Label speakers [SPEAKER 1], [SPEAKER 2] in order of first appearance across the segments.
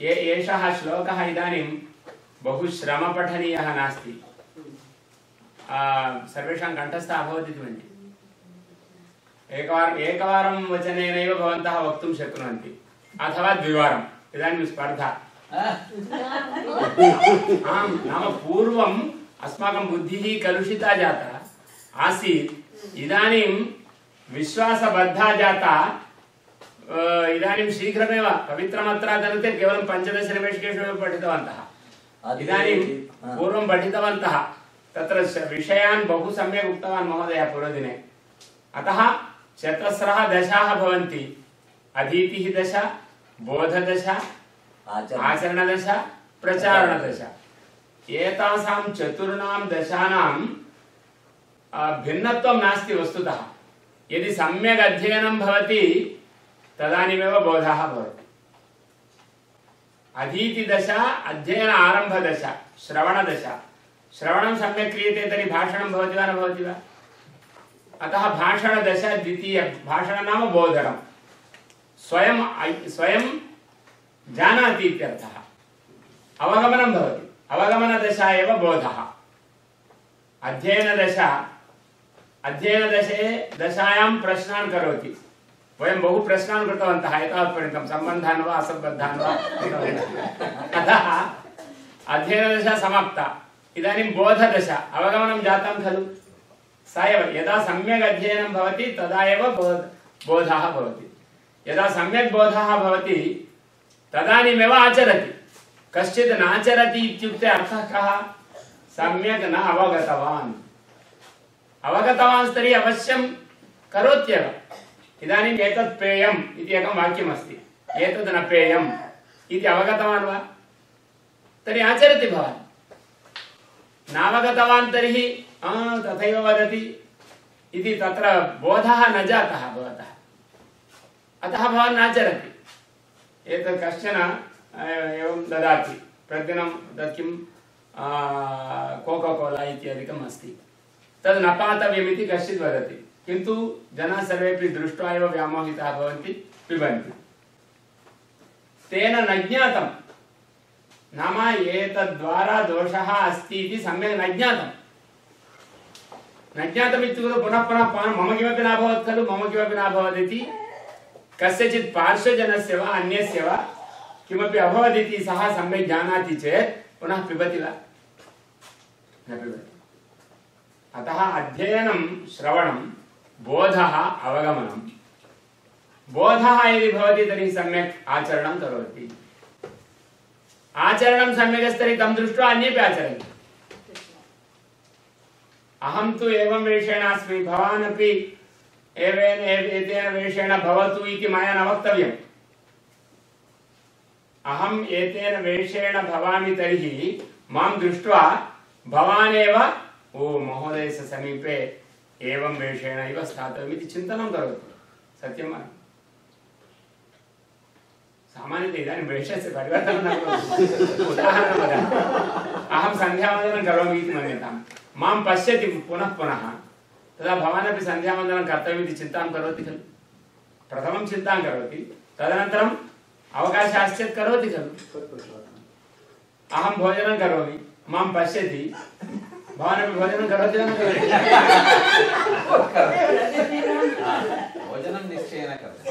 [SPEAKER 1] ये एषः श्लोकः इदानीं बहु श्रमपठनीयः नास्ति। सर्वेषां कण्ठस्थः अभवत् इति मन्ये। एकवारम् एकवारं वचनेनैव भवन्तः वक्तुं शक्नुवन्ति। अथवा द्विवारम् इदानीं स्पर्धा। आं नाम पूर्वम् अस्माकं बुद्धिः कलुषिता जाता, आसीत्। इदानीं विश्वासबद्धा जाता इदानीं शीघ्रमेव पवित्रमत्रादनते केवलं पञ्चदशनिमेषकेषु एव पठितवन्तः इदानीं पूर्वं पठितवन्तः तत्र विषयान् बहु सम्यक् उक्तवान् महोदय पूर्वदिने अतः चतस्रः दशाः भवन्ति अधीतिः दशा बोधदशा
[SPEAKER 2] आचरण
[SPEAKER 1] आचरणदशा प्रचारणदशा एतासां चतुर्णां दशानां भिन्नत्वं नास्ति वस्तुतः यदि सम्यक् अध्ययनं भवति तदानीमेव बोधः भवति। अधीतिदशा, अध्ययन आरम्भदशा, श्रवणदशा। श्रवणं सम्यक् क्रियते तर्हि भाषणं भवति वा न भवति वा? अतः भाषणदशा द्वितीय। भाषणं नाम बोधनं। स्वयं स्वयं जानाति इत्यर्थः। अवगमनं भवति। अवगमनदशा एव बोधः। अध्ययनदशा, अध्ययनदशे दशायां प्रश्नान् करोति। वयं बहु प्रश्नान् कृतवन्तः, एतावत्पर्यन्तं सम्बन्धान् वा, असम्बद्धान् वा? अतः अध्ययनदशा समाप्ता। इदानीं बोधदशा। अवगमनं जातं खलु? सा एव। यदा सम्यक् अध्ययनं भवति, तदा एव बोध भवति। यदा सम्यक् बोधः भवति, तदानीमेव आचरति। कश्चित् नाचरति इत्युक्ते अर्थः कः? सम्यक् न अवगतवान्। अवगतवान् अवश्यं करोत्येव। इदानीम् एतत् पेयम् इति एकं वाक्यमस्ति। एतद् न पेयम् इति अवगतवान् वा? तर्हि आचरति भवान्। नावगतवान् तर्हि तथैव वदति। इति तत्र बोधः न जातः भवतः। अतः भवान् नाचरति। एतत् कश्चन एवं ददाति। प्रतिदिनं तत् किं कोको इत्यादिकम् अस्ति। तद् न पातव्यमिति कश्चित् वदति। किन्तु जनाः सर्वेपि दृष्ट्वा एव व्यामोहिताः तेन न ज्ञातं। नाम एतद्वारा दोषः अस्ति इति न ज्ञातं। न ज्ञातम् पुनः पुनः मम किमपि न मम किमपि न अभवत् इति कस्यचित् पार्श्वजनस्य वा अन्यस्य वा किमपि अभवदिति सः सम्यक् पुनः पिबति न पिबति। अतः अध्ययनं, श्रवणं बोधः अवगमनं बोधः यदि भवति तर्हि सम्यक् आचरणं करोति। आचरणं तर्हि तं दृष्ट्वा अन्येपि आचरन्ति। अहं तु एवं वेषेण अस्मि भवान् अपि वेषेण भवतु इति न वक्तव्यम्। अहम् एतेन वेषेण भवामि तर्हि माँ दृष्ट्वा भवान् एव ओ, महोदयस्य समीपे एवं वेषेण इव स्थातव्यम् इति चिन्तनं करोतु सत्यं वा सामान्यतः इदानीं वेषस्य परिवर्तनं न करोतु उदाहरणं वदामि अहं सन्ध्यावन्दनं करोमि इति मन्यतां माँ पश्यति पुनः पुनः तदा भवानपि सन्ध्यावन्दनं कर्तव्यमिति चिन्तां करोति खलु प्रथमं चिन्तां करोति तदनन्तरम् अवकाशः अस्ति चेत् करोति खलु अहं भोजनं करोमि माँ भोजनं करोति वा न करोति
[SPEAKER 3] भोजनं निश्चयेन करोति।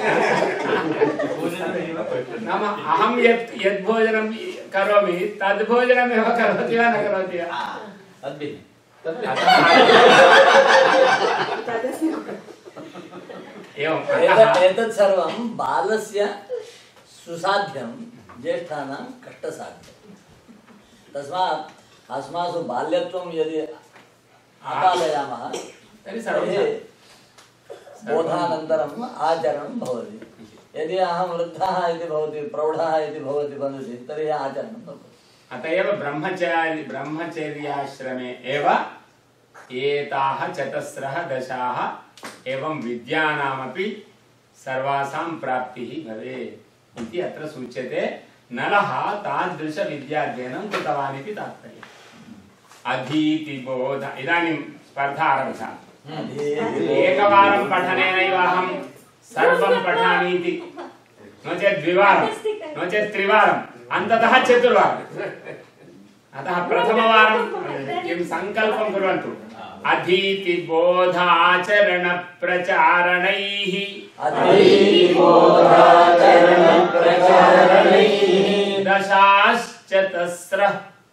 [SPEAKER 1] नाम अहं यत् यद् भोजनं करोमि तद् भोजनमेव करोति वा न करोति वा?
[SPEAKER 3] तद्भिः
[SPEAKER 1] एवम्
[SPEAKER 2] एतत् सर्वं बालस्य सुसाध्यं ज्येष्ठानां कष्टसाध्यं। तस्मात् अस्मासु बाल्यत्वं यदि आपादयामः
[SPEAKER 1] तर्हि
[SPEAKER 2] बोधानन्तरम् आचरणं भवति। यदि अहं वृद्धः इति भवति प्रौढः इति भवति वदति तर्हि आचरणं भवति।
[SPEAKER 1] अत एव ब्रह्मचारि ब्रह्मचर्याश्रमे एव एताः चतस्रः दशाः एवं विद्यानामपि सर्वासां प्राप्तिः भवेत् इति अत्र सूच्यते। नलः तादृशविद्याध्ययनं कृतवान् इति तात्पर्यम्। अधीतिबोध। इदानीं स्पर्धा आरब्धा। एकवारं पठनेनैव अहं सर्वं पठामि इति नो चेत् द्विवारं नो चेत् त्रिवारं अन्ततः चतुर्वारम् अतः प्रथमवारं किं सङ्कल्पं कुर्वन्तु? अधीतिबोधाचरणप्रचारणैः।
[SPEAKER 2] अधीतिबोधाचरणप्रचारणैः।
[SPEAKER 1] दशाश्चतस्रः।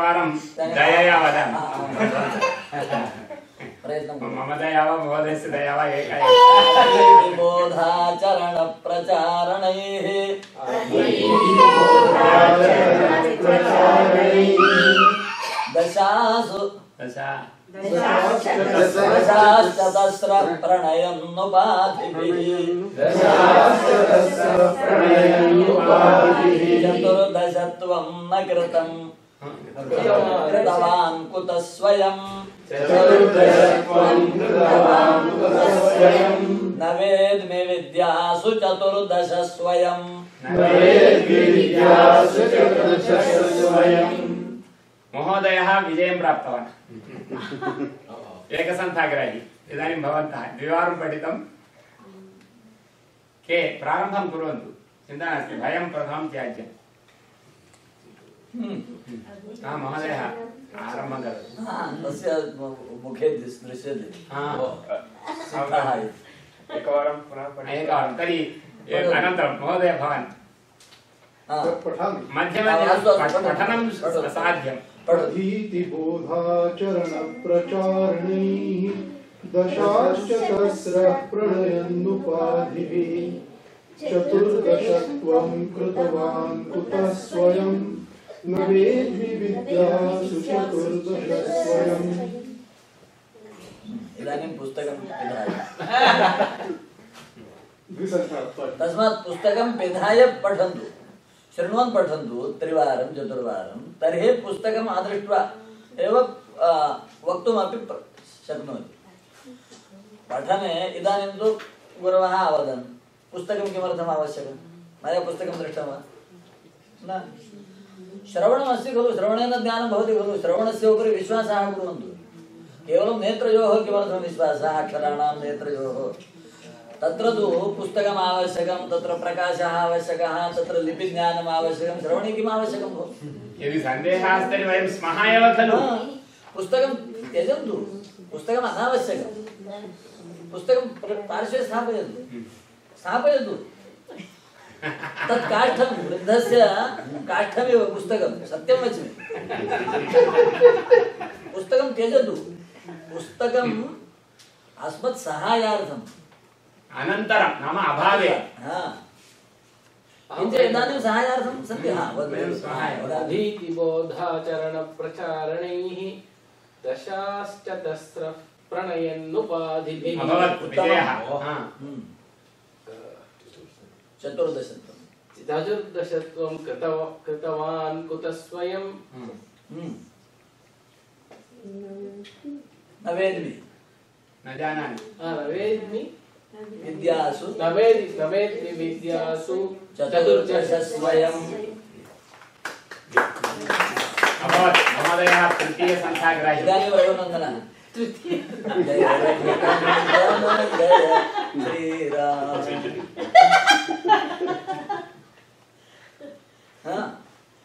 [SPEAKER 1] एकवारं दयया वदामि। मम दया वा महोदयस्य दया वा एका एव।
[SPEAKER 2] दशासु
[SPEAKER 1] दशा
[SPEAKER 2] दशाश्चतस्रप्रणयन्नुपाधिभिः चतुर्दशत्वं न कृतम् कृतवान् कुतः स्वयम् न वेद्मि विद्यासु चतुर्दश स्वयम्
[SPEAKER 1] महोदयः विजयं प्राप्तवान्। एकसन्थाग्राही इदानीं भवन्तः द्विवारं पठितं। के प्रारम्भं कुर्वन्तु। चिन्ता नास्ति भयं प्रथमं त्याज्यम्।
[SPEAKER 2] तस्य मुखे दृश्यते
[SPEAKER 1] हा
[SPEAKER 2] सिद्धः इति।
[SPEAKER 3] एकवारं पुनः
[SPEAKER 1] एकवारं तर्हि अनन्तरं महोदय भवान्
[SPEAKER 4] पठामि
[SPEAKER 1] मध्ये मध्ये पठनं
[SPEAKER 4] प्रणयन्नुपाधिभिः चतुर्दशत्वं कृतवान् कुतः स्वयं न वेद्मि विद्यासु चतुर्दशस्वयम्
[SPEAKER 2] इदानीं पुस्तकं पिधाय तस्मात् पुस्तकं पिधाय पठन्तु शृण्वन् पठन्तु त्रिवारं चतुर्वारं तर्हि पुस्तकम् आदृष्ट्वा एव वक्तुमपि शक्नोति पठने इदानीं तु गुरवः अवदन् पुस्तकं किमर्थम् आवश्यकं मया पुस्तकं दृष्टं वा न श्रवणमस्ति खलु? श्रवणेन ज्ञानं भवति खलु? श्रवणस्य उपरि विश्वासः कुर्वन्तु। केवलं नेत्रयोः किमर्थं विश्वासः? अक्षराणां नेत्रयोः। तत्र तु पुस्तकम् आवश्यकं तत्र प्रकाशः आवश्यकः तत्र लिपिज्ञानम् आवश्यकं। श्रवणे किम् आवश्यकं भो?
[SPEAKER 1] यदि सन्देहः अस्ति तर्हि वयं स्मः एव खलु।
[SPEAKER 2] पुस्तकं त्यजन्तु। पुस्तकम् अनावश्यकं। पुस्तकं प्र- पार्श्वे स्थापयतु स्थापयतु तत् काष्ठं वृद्धस्य काष्ठमेव पुस्तकं सत्यं वच्मि पुस्तकं त्यजतु। पुस्तकम् अस्मत् सहायार्थम्।
[SPEAKER 1] अनन्तरं नाम अभावे।
[SPEAKER 2] हा। किञ्च इदानीं सहायार्थं सन्ति। हा वदतु। वदामि।
[SPEAKER 5] अधीतिबोधाचरणप्रचारणैः दशाश्चतस्रः प्रणयन्नुपाधिभिः
[SPEAKER 1] अभवत् विजयः हा
[SPEAKER 2] हम्म। चतुर्दशत्वं
[SPEAKER 5] चतुर्दशत्वं कृतव कृतवान् कुतः स्वयं।
[SPEAKER 2] हम्म। न वेद्मि।
[SPEAKER 1] न जानामि।
[SPEAKER 5] न वेद्मि।
[SPEAKER 2] विद्यासु।
[SPEAKER 5] न वेदि न वेद्मि विद्यासु।
[SPEAKER 2] चतुर्दशस्वयम्।
[SPEAKER 1] अभवत्। महोदयः तृतीयसन्थाग्राही
[SPEAKER 2] इदानीं रघुनन्दनः जय रघुनन्दन जय हा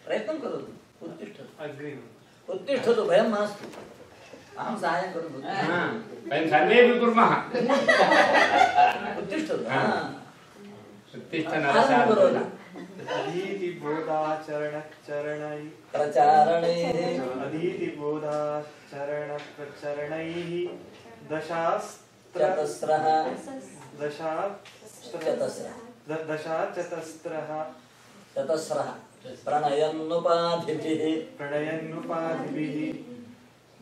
[SPEAKER 2] प्रयत्नं करोतु उत्तिष्ठतु उत्तिष्ठतु भयं मास्तु। अहं साहाय्यं
[SPEAKER 1] हा वयं कुर्मः।
[SPEAKER 2] उत्तिष्ठतु
[SPEAKER 1] हा।
[SPEAKER 3] अधीतिबोधाचरणचरणै
[SPEAKER 2] प्रचारणैः
[SPEAKER 3] अधीतिबोधाचरणप्रचरणैः दशास्त्र
[SPEAKER 2] चतस्रः
[SPEAKER 3] दशास्त्र
[SPEAKER 2] चतस्रः
[SPEAKER 3] द- दशाचतस्रः
[SPEAKER 2] चतस्रः प्रणयन्नुपाधिभिः
[SPEAKER 3] प्रणयन्नुपाधिभिः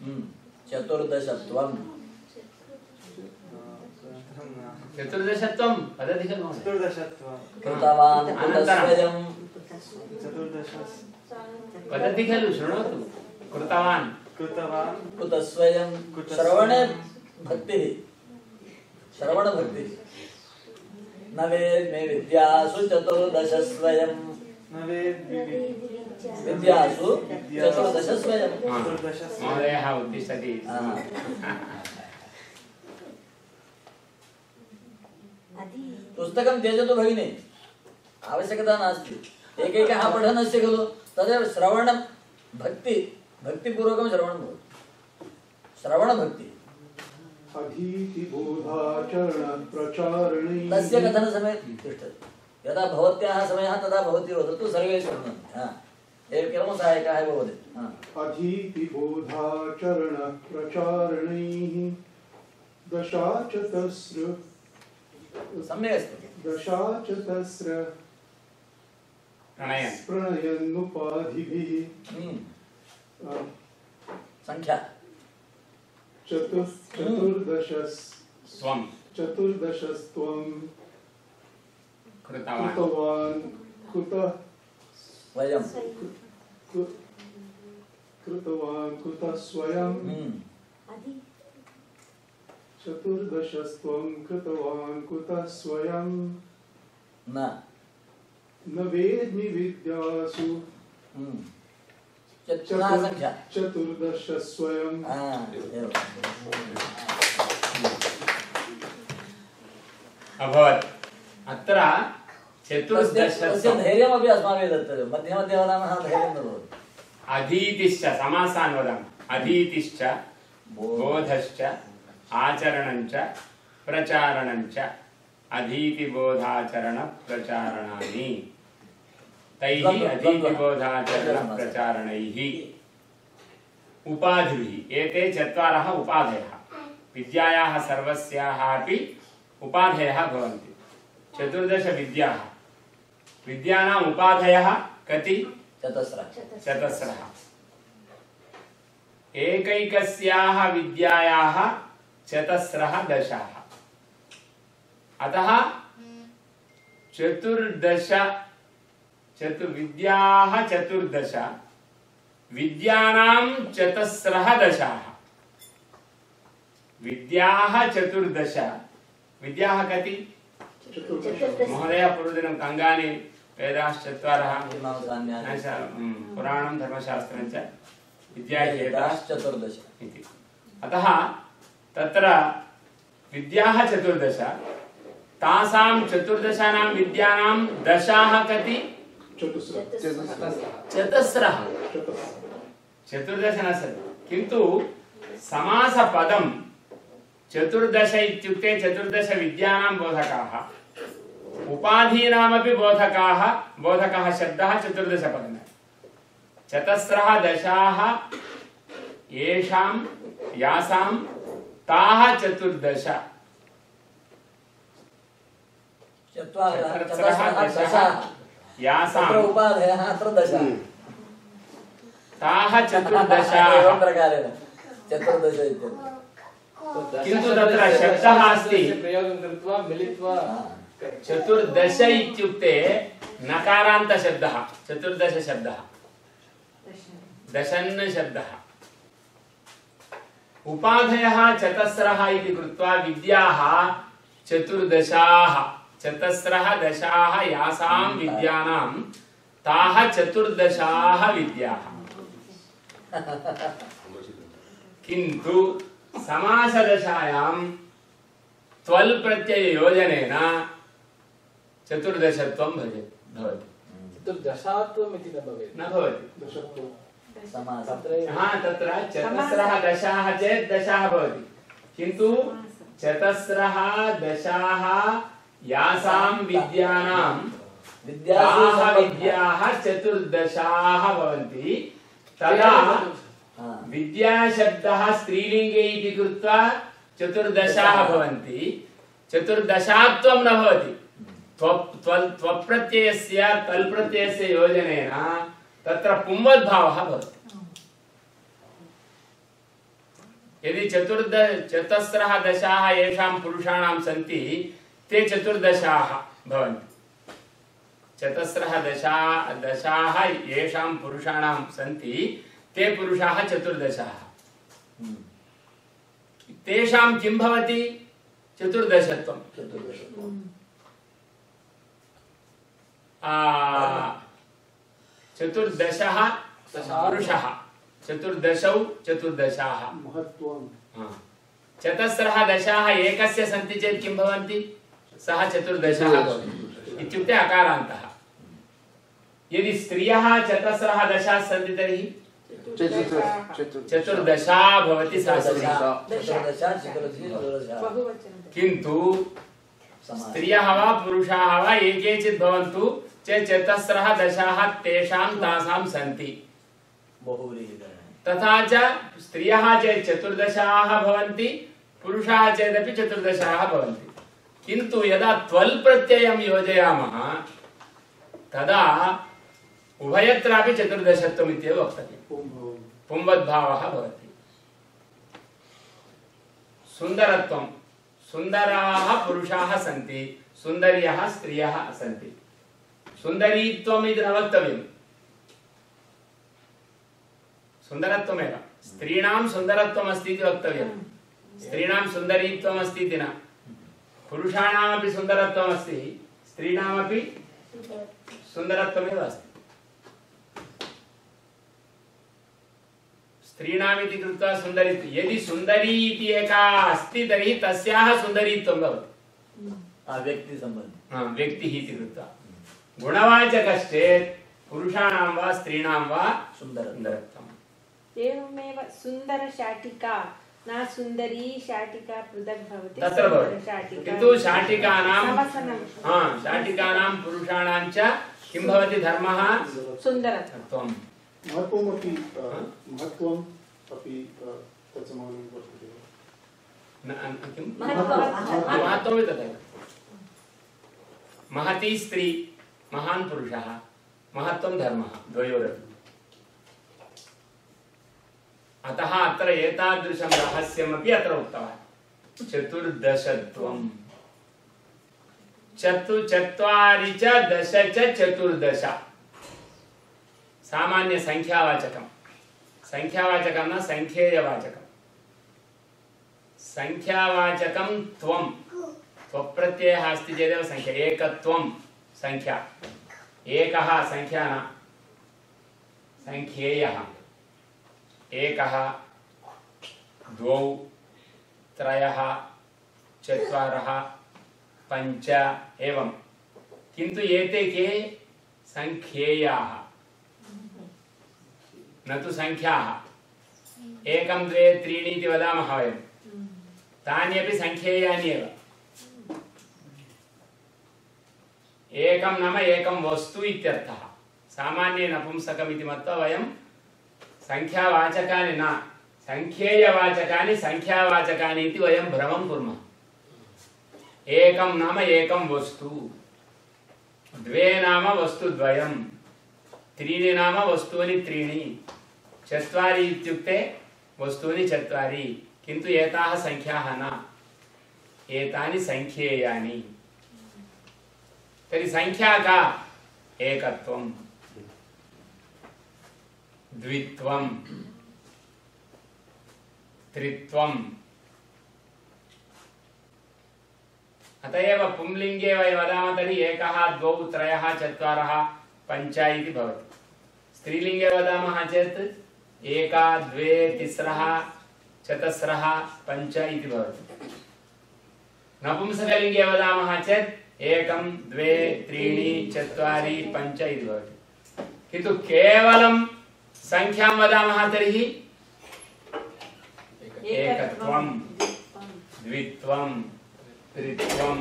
[SPEAKER 2] हम्म, चतुर्दशत्वम्।
[SPEAKER 1] चतुर्दशत्वं। वदति खलु
[SPEAKER 3] चतुर्दशत्वं।
[SPEAKER 2] कृतवान्। कुतस्वयम्
[SPEAKER 3] चतुर्दश
[SPEAKER 1] वदति खलु शृणोतु कृतवान्.
[SPEAKER 3] कृतवान्
[SPEAKER 2] कुतः स्वयं
[SPEAKER 3] कुतः
[SPEAKER 2] श्रवणे
[SPEAKER 3] स्वयं?
[SPEAKER 2] भक्तिः श्रवणभक्तिः। न वेद्मे विद्यासु चतुर्दश स्वयं
[SPEAKER 3] न वेद्वि
[SPEAKER 2] विद्यासु
[SPEAKER 3] विद्यासु
[SPEAKER 2] चतुर्दश स्वयं
[SPEAKER 1] हा.
[SPEAKER 3] चतुर्दश
[SPEAKER 1] महोदयः उत्तिष्ठति
[SPEAKER 2] हा. पुस्तकं त्यजतु भगिनि। आवश्यकता नास्ति। एकैकः पठन् अस्ति खलु? तदेव श्रवणं भक्ति भक्तिपूर्वकं श्रवणं भवति। श्रवणभक्ति। तस्य कथनसमये तिष्ठति। यदा भवत्याः समयः तदा भवती वदतु सर्वे शृण्वन्ति एव सहायकाः हा।
[SPEAKER 4] अधीतिबोधाचरणप्रचारणैः दशाचतस्र
[SPEAKER 2] सम्यक् अस्ति
[SPEAKER 4] दशाचतस्र
[SPEAKER 1] प्रणयन्
[SPEAKER 4] प्रणयन्नुपाधिभिः
[SPEAKER 2] हम्म,
[SPEAKER 4] अ,
[SPEAKER 2] सङ्ख्या
[SPEAKER 4] चतुः चतुर्दश
[SPEAKER 1] स्वं
[SPEAKER 4] चतुर्दशस्त्वं
[SPEAKER 1] कृतवान्
[SPEAKER 4] कृतवान् कुतः
[SPEAKER 2] वयं
[SPEAKER 4] कृ- कृतवान् कुतः स्वयं
[SPEAKER 2] हम्म,
[SPEAKER 4] चतुर्दशस्त्वं कृतवान् कुतः स्वयं
[SPEAKER 2] न
[SPEAKER 4] न वेद्मि विद्यासु।
[SPEAKER 2] हम्म, चत्- पुनः सङ्ख्या
[SPEAKER 4] चतुर्दश स्वयं।
[SPEAKER 2] हा, एवं।
[SPEAKER 1] अभवत्। अत्र
[SPEAKER 2] तस्य
[SPEAKER 1] चतुर्दश
[SPEAKER 2] तस्य धैर्यमपि अस्माभिः दत्तव्यं। मध्ये मध्ये वदामः धैर्यं न भवति।
[SPEAKER 1] अधीतिश्च समासान् वदामि। अधीतिश्च बोधश्च आचरणञ्च प्रचारणञ्च अधीतिबोधाचरणप्रचारणानि। तैः
[SPEAKER 2] द्वन्द्व- द्वन्द्व.
[SPEAKER 1] उपाधिभिः एते चत्वारः उपाधयः। विद्यायाः सर्वस्याः अपि उपाधयः भवन्ति। चतुर्दशविद्याः विद्यानाम् उपाधयः कति?
[SPEAKER 2] चतस्रः।
[SPEAKER 1] चतस्रः। एकैकस्याः विद्यायाः चतस्रः दशाः। अतः चतुर्दश चतुर्विद्याः चतुर्दश विद्यानां चतस्रः दशाः विद्याः चतुर्दश विद्याः कति
[SPEAKER 4] चतुर्दश
[SPEAKER 1] महोदय पूर्वदिनं कङ्गानि वेदाश्चत्वारः
[SPEAKER 2] मीमांसान्यानि
[SPEAKER 1] न च- म्, पुराणं धर्मशास्त्रं च विद्याचेता
[SPEAKER 2] चतुर्दश
[SPEAKER 1] इति अतः तत्र विद्याः चतुर्दश
[SPEAKER 4] चतुस्र।
[SPEAKER 1] चतस्रः।
[SPEAKER 4] चतुस्र।
[SPEAKER 1] चतुर्दश न सन्ति किन्तु समासपदं चतुर्दश इत्युक्ते चतुर्दश विद्यानां बोधकाः उपाधीनामपि बोधकाः बोधकः शब्दः चतुर्दशपदम् चतस्रः दशाः येषां यासां ताः चतुर्दश। चतस्रः दशाः। यासां
[SPEAKER 2] अत्र उपाधयः अत्र दश।
[SPEAKER 1] ताः चतुर्दशाः।
[SPEAKER 2] एवं प्रकारेण। चतुर्दश इत्यत्र।
[SPEAKER 1] किन्तु तत्र शब्दः अस्ति।
[SPEAKER 5] प्रयोगं कृत्वा मिलित्वा।
[SPEAKER 1] चतुर्दश इत्युक्ते नकारान्तशब्दः चतुर्दशशब्दः। दशन् शब्दः। उपाधयः चतस्रः इति कृत्वा विद्याः चतुर्दशाः। चतस्रः दशाः यासां विद्यानां ताः चतुर्दशाः विद्याः। किन्तु समासदशायां त्वल् प्रत्यययोजनेन चतुर्दशत्वं भजे भवति।
[SPEAKER 5] चतुर्दशात्वम् इति न भवेत्।
[SPEAKER 1] न भवति।
[SPEAKER 4] दशत्वं।
[SPEAKER 2] समासः
[SPEAKER 5] तत्र
[SPEAKER 1] हा तत्र चतस्रः दशाः चेत् दशाः भवति। किन्तु चतस्रः दशाः यासां विद्यानां
[SPEAKER 2] विद्यासु
[SPEAKER 1] ताः। विद्याः चतुर्दशाः भवन्ति। तदा
[SPEAKER 2] हा,
[SPEAKER 1] विद्याशब्दः स्त्रीलिङ्गे इति कृत्वा चतुर्दशाः भवन्ति। चतुर्दशात्वं न भवति। त्वप्रत्ययस्य तल् प्रत्ययस्य योजनेन तत्र पुंवद्भावः भवति। यदि चतुर्द चतस्रः दशाः येषां पुरुषाणां सन्ति ते चतुर्दशाः भवन्ति। चतस्रः दशा दशाः येषां पुरुषाणां सन्ति ते पुरुषाः चतुर्दशाः।
[SPEAKER 2] हम्म,
[SPEAKER 1] तेषां किं भवति? चतुर्दशत्वं।
[SPEAKER 2] चतुर्दशः
[SPEAKER 1] पुरुषः चतुर्दशौ चतुर्दशाः। चतस्रः दशाः एकस्य सन्ति चेत् किं भवन्ति? सः चतुर्दशः भवति। इत्युक्ते अकारान्तः। यदि स्त्रियः चतस्रः दशाः सन्ति तर्हि? चतुर्दशा भवति सा स्त्री
[SPEAKER 2] चतुर्दशा चतुर्दशी चतुर्दशा।
[SPEAKER 6] बहुवचनं
[SPEAKER 1] किन्तु स्त्रियः वा पुरुषाः वा ये केचित् भवन्तु चेत् चतस्रः दशाः तेषां तासां सन्ति। तथा च स्त्रियः चेत् चतुर्दशाः भवन्ति पुरुषाः चेदपि चतुर्दशाः भवन्ति। किन्तु यदा त्वल् प्रत्ययं योजयामः तदा उभयत्रापि चतुर्दशत्वम् इत्येव वक्तव्यम्।
[SPEAKER 4] पुंभवम्
[SPEAKER 1] पुंवद्भावः भवति। सुन्दरत्वं। सुन्दराः पुरुषाः सन्ति सुन्दर्यः स्त्रियः सन्ति। सुन्दरीत्वम् इति न वक्तव्यम्। सुन्दरत्वमेव। स्त्रीणां सुन्दरत्वम् अस्ति इति वक्तव्यं स्त्रीणां सुन्दरीत्वम् अस्ति इति न। पुरुषाणामपि सुन्दरत्वम् अस्ति स्त्रीणामपि सुन्दरत्वमेव अस्ति। स्त्रीणामिति कृत्वा सुन्दरी यदि सुन्दरी इति एका अस्ति तर्हि तस्याः सुन्दरीत्वं भवति।
[SPEAKER 2] हा, व्यक्तिसम्बन्धी
[SPEAKER 1] हा, व्यक्तिः इति कृत्वा। गुणवाचकश्चेत् पुरुषाणां वा स्त्रीणां वा
[SPEAKER 2] सुन्दरत्वम्।
[SPEAKER 6] एवमेव सुन्दरशाटिका। न सुन्दरी शाटिका पृथक् भवति।
[SPEAKER 1] तत्र भवति। किन्तु शाटिकानां हा शाटिकानां पुरुषाणां च किं भवति धर्मः?
[SPEAKER 6] सुन्दरत्वं
[SPEAKER 4] महत्त्वमपि महत्त्वम् अपि तत्समानं वर्तते। वा?
[SPEAKER 1] न- अन्- किं? महत्त्वमपि तथैव महती स्त्री महान् पुरुषः महत्त्वं धर्मः द्वयोरपि। अतः अत्र एतादृशं रहस्यमपि अत्र उक्तवान्। चतुर्दशत्वम्। चतु चत्वारि च दश च चतुर्दश। सामान्यसङ्ख्यावाचकं सङ्ख्यावाचकं न सङ्ख्येयवाचकं सङ्ख्यावाचकं त्वं त्वप्रत्ययः अस्ति चेदेव सङ्ख्या एकत्वं सङ्ख्या एकः सङ्ख्या न। सङ्ख्येयः एकः, द्वौ, त्रयः, चत्वारः, पञ्च, एवं। किन्तु एते के? सङ्ख्येयाः। न तु सङ्ख्याः। एकं, द्वे, त्रीणि इति वदामः वयं। नाम एकं वस्तु इत्यर्थः। सामान्ये नपुंसकम् इति मत्वा सङ्ख्यावाचकानि न सङ्ख्येयवाचकानि सङ्ख्यावाचकानि इति वयं भ्रमं कुर्मः एकं नाम एकं वस्तु द्वे नाम वस्तुद्वयं त्रीणि नाम वस्तूनि त्रीणि चत्वारि इत्युक्ते वस्तूनि चत्वारि किन्तु एताः सङ्ख्याः न एतानि सङ्ख्येयानि तर्हि सङ्ख्या का एकत्वं द्वित्वं त्रित्वम्। अत एव पुंलिङ्गे वयं वदामः तर्हि एकः, द्वौ, त्रयः, चत्वारः, पञ्च इति भवति। स्त्रीलिङ्गे वदामः चेत् एका, द्वे, तिस्रः, चतस्रः, पञ्च इति सङ्ख्यां वदामः तर्हि? एकत्वं द्वित्वं त्रित्वं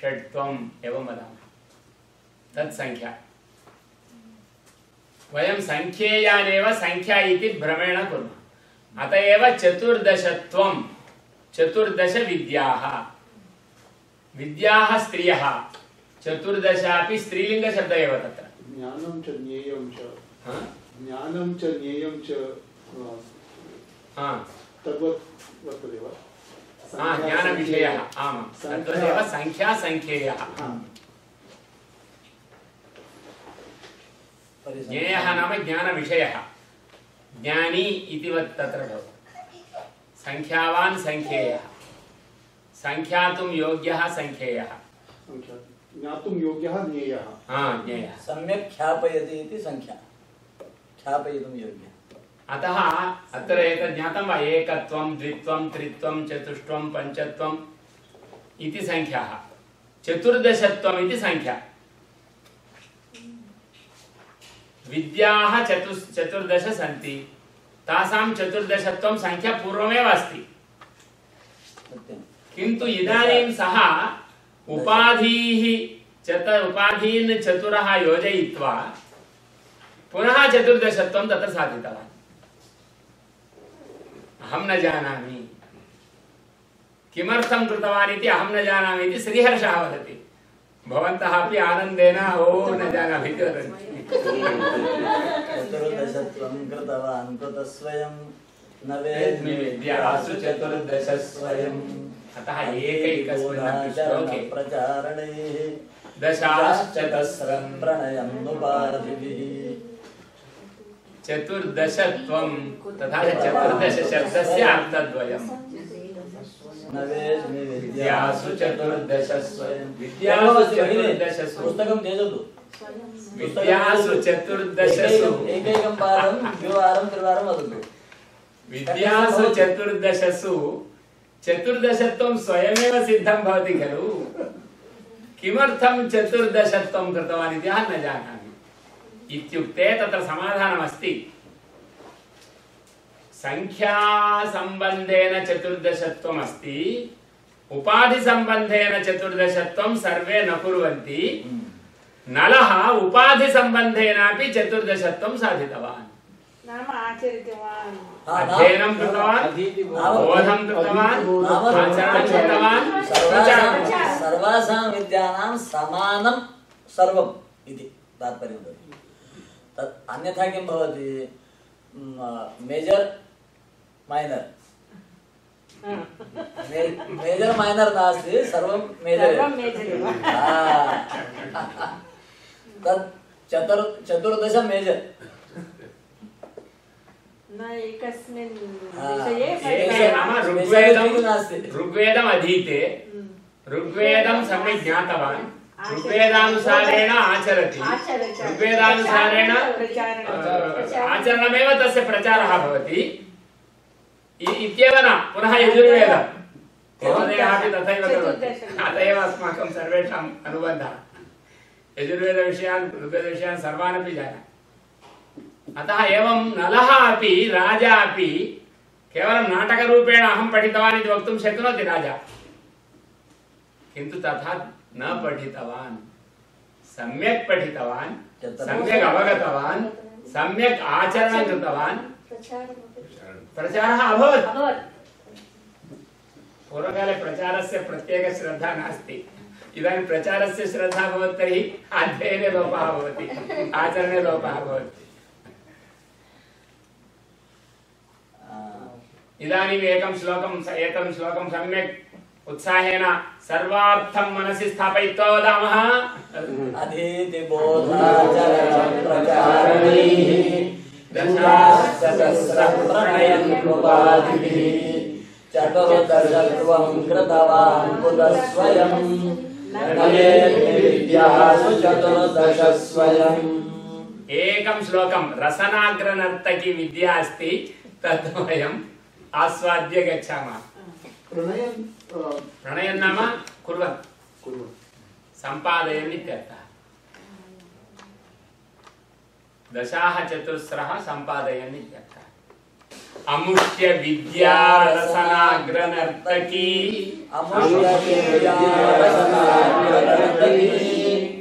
[SPEAKER 1] षट्त्वम् एवं वदामः। तत् सङ्ख्या वयं सङ्ख्येयानेव सङ्ख्या इति भ्रमेण कुर्मः। अत एव चतुर्दशत्वं चतुर्दशविद्याः। विद्याः स्त्रियः। चतुर्दशापि स्त्रीलिङ्गशब्द एव तत्र।
[SPEAKER 4] ज्ञानं च ज्ञेयं च।
[SPEAKER 1] हा?
[SPEAKER 4] ज्ञानं च ज्ञेयं च तद्वत् वर्तते वा?
[SPEAKER 1] ज्ञानविषयः आमां। तद्वदेव सङ्ख्या सङ्ख्येयः ज्ञेयः नाम ज्ञानविषयः। ज्ञानी इति वत् तत्र भवति। सङ्ख्यावान् सङ्ख्येयः सङ्ख्यातुं योग्यः सङ्ख्येयः
[SPEAKER 4] संख्या ज्ञातुं योग्यः ज्ञेयः
[SPEAKER 1] हा ज्ञेयः
[SPEAKER 2] सम्यक् ख्यापयति इति संख्या। ख्यापयितुं योग्यः।
[SPEAKER 1] अतः अत्र एतत् ज्ञातं वा? एकत्वं द्वित्वं त्रित्वं चतुष्टवं पञ्चत्वम् इति सङ्ख्याः चतुर्दशत्वम् इति सङ्ख्या विद्याः चतुस् चतुर्दश सन्ति। तासां चतुर्दशत्वं सङ्ख्या पूर्वमेव अस्ति। किन्तु इदानीं सः उपाधीः चत उपाधीन् चतुरः योजयित्वा पुनः चतुर्दशत्वं तत्र साधितवान्। अहं न जानामि। किमर्थं कृतवान् इति अहं न जानामि इति श्रीहर्षः वदति। भवन्तः अपि आनन्देन ओ न जानामि इति वदन्ति।
[SPEAKER 2] चतुर्दशत्वं कृतवान् कृतः स्वयं न
[SPEAKER 1] वेद्मि। विद्यासु अतः एकैकस्मिन् श्लोके
[SPEAKER 2] प्रचारणैः
[SPEAKER 1] दशाश्चतस्रम्
[SPEAKER 2] प्रणयं नुपाधिभिः
[SPEAKER 1] चतुर्दशत्वं तथा च चतुर्दशशब्दस्य अर्थद्वयम्
[SPEAKER 2] न वेद्मि
[SPEAKER 1] विद्यासु चतुर्दशस्वयं
[SPEAKER 2] विद्यासु
[SPEAKER 1] विद्यासु चतुर्दशसु
[SPEAKER 2] पुस्तकं त्यजतु।
[SPEAKER 1] विद्यासु चतुर्दशसु
[SPEAKER 2] एकैकम्- एकैकं पादं द्विवारं त्रिवारं वदतु
[SPEAKER 1] विद्यासु चतुर्दशसु चतुर्दशत्वं स्वयमेव सिद्धं भवति खलु किमर्थं चतुर्दशत्वं कृतवान् इति अहं न जानामि इत्युक्ते तत्र समाधानमस्ति सङ्ख्यासम्बन्धेन चतुर्दशत्वमस्ति उपाधिसम्बन्धेन चतुर्दशत्वं सर्वे न कुर्वन्ति नलः उपाधिसम्बन्धेनापि चतुर्दशत्वं साधितवान्
[SPEAKER 6] नाम आचरितवान्
[SPEAKER 2] हा, नाम-
[SPEAKER 1] अध्ययनं कृतवान् बोधं कृतवान् आचरणं कृतवान्
[SPEAKER 2] सर्वासां विद्यानां समानं सर्वम् इति तात्पर्यं भवति। तत् अन्यथा किं भवति? Measure manner. मेजर् मैनर् नास्ति सर्वं मेजर्।
[SPEAKER 6] सर्वं मेजर्
[SPEAKER 2] तत् चतुर् चतुर्दश मेजर्
[SPEAKER 6] न एकस्मिन्
[SPEAKER 2] हा,
[SPEAKER 6] विषये
[SPEAKER 1] एके नाम
[SPEAKER 2] Special
[SPEAKER 1] ऋग्वेदं
[SPEAKER 2] नास्ति।
[SPEAKER 1] ऋग्वेदम् अधीते
[SPEAKER 6] हम्म।
[SPEAKER 1] ऋग्वेदं सम्यक् ज्ञातवान्। ऋग्वेदानुसारेण आचरति।
[SPEAKER 6] आचरति।
[SPEAKER 1] ऋग्वेदानुसारेण। आचरणमेव तस्य प्रचारः भवति। इत्येव न पुनः यजुर्वेदं। महोदयः अपि तथैव करोति। अत एव अस्माकं सर्वेषाम् अनुबन्धः। यजुर्वेदविषयान् ऋग्वेदविषयान् सर्वान् अपि जानाति अतः एवं नलः अपि राजा अपि केवलं नाटकरूपेण अहं पठितवान् इति वक्तुं शक्नोति राजा। किन्तु तथा न पठितवान्। सम्यक् पठितवान्। सम्यक् अवगतवान् सम्यक् आचरणं कृतवान्। प्रचारः अभवत्। पूर्वकाले प्रचारस्य प्रत्येकश्रद्धा नास्ति। इदानीं प्रचारस्य श्रद्धा भवति तर्हि अध्ययने लोपः भवति आचरणे लोपः भवति। इदानीम् एकं श्लोकं एतं श्लोकं सम्यक् उत्साहेन सर्वार्थं मनसि स्थापयित्वा वदामः।
[SPEAKER 2] अधीतिबोधाचरणप्रचारणैः दशाशतस्रप्रणयन्मुपाधिभिः चतुर्दशत्वं कृतवान् चतुर्दश स्वयम्
[SPEAKER 1] एकं श्लोकं रसनाग्रनर्तकी विद्या अस्ति तद् वयम् आस्वाद्य गच्छामः
[SPEAKER 4] प्रणयन् अ,
[SPEAKER 1] प्रणयन् नाम कुर्वन्
[SPEAKER 4] कुर्वन्
[SPEAKER 1] सम्पादयन् इत्यर्थः दशाः चतुस्रः सम्पादयन् इत्यर्थः अमुष्य विद्या रसनाग्रनर्तकी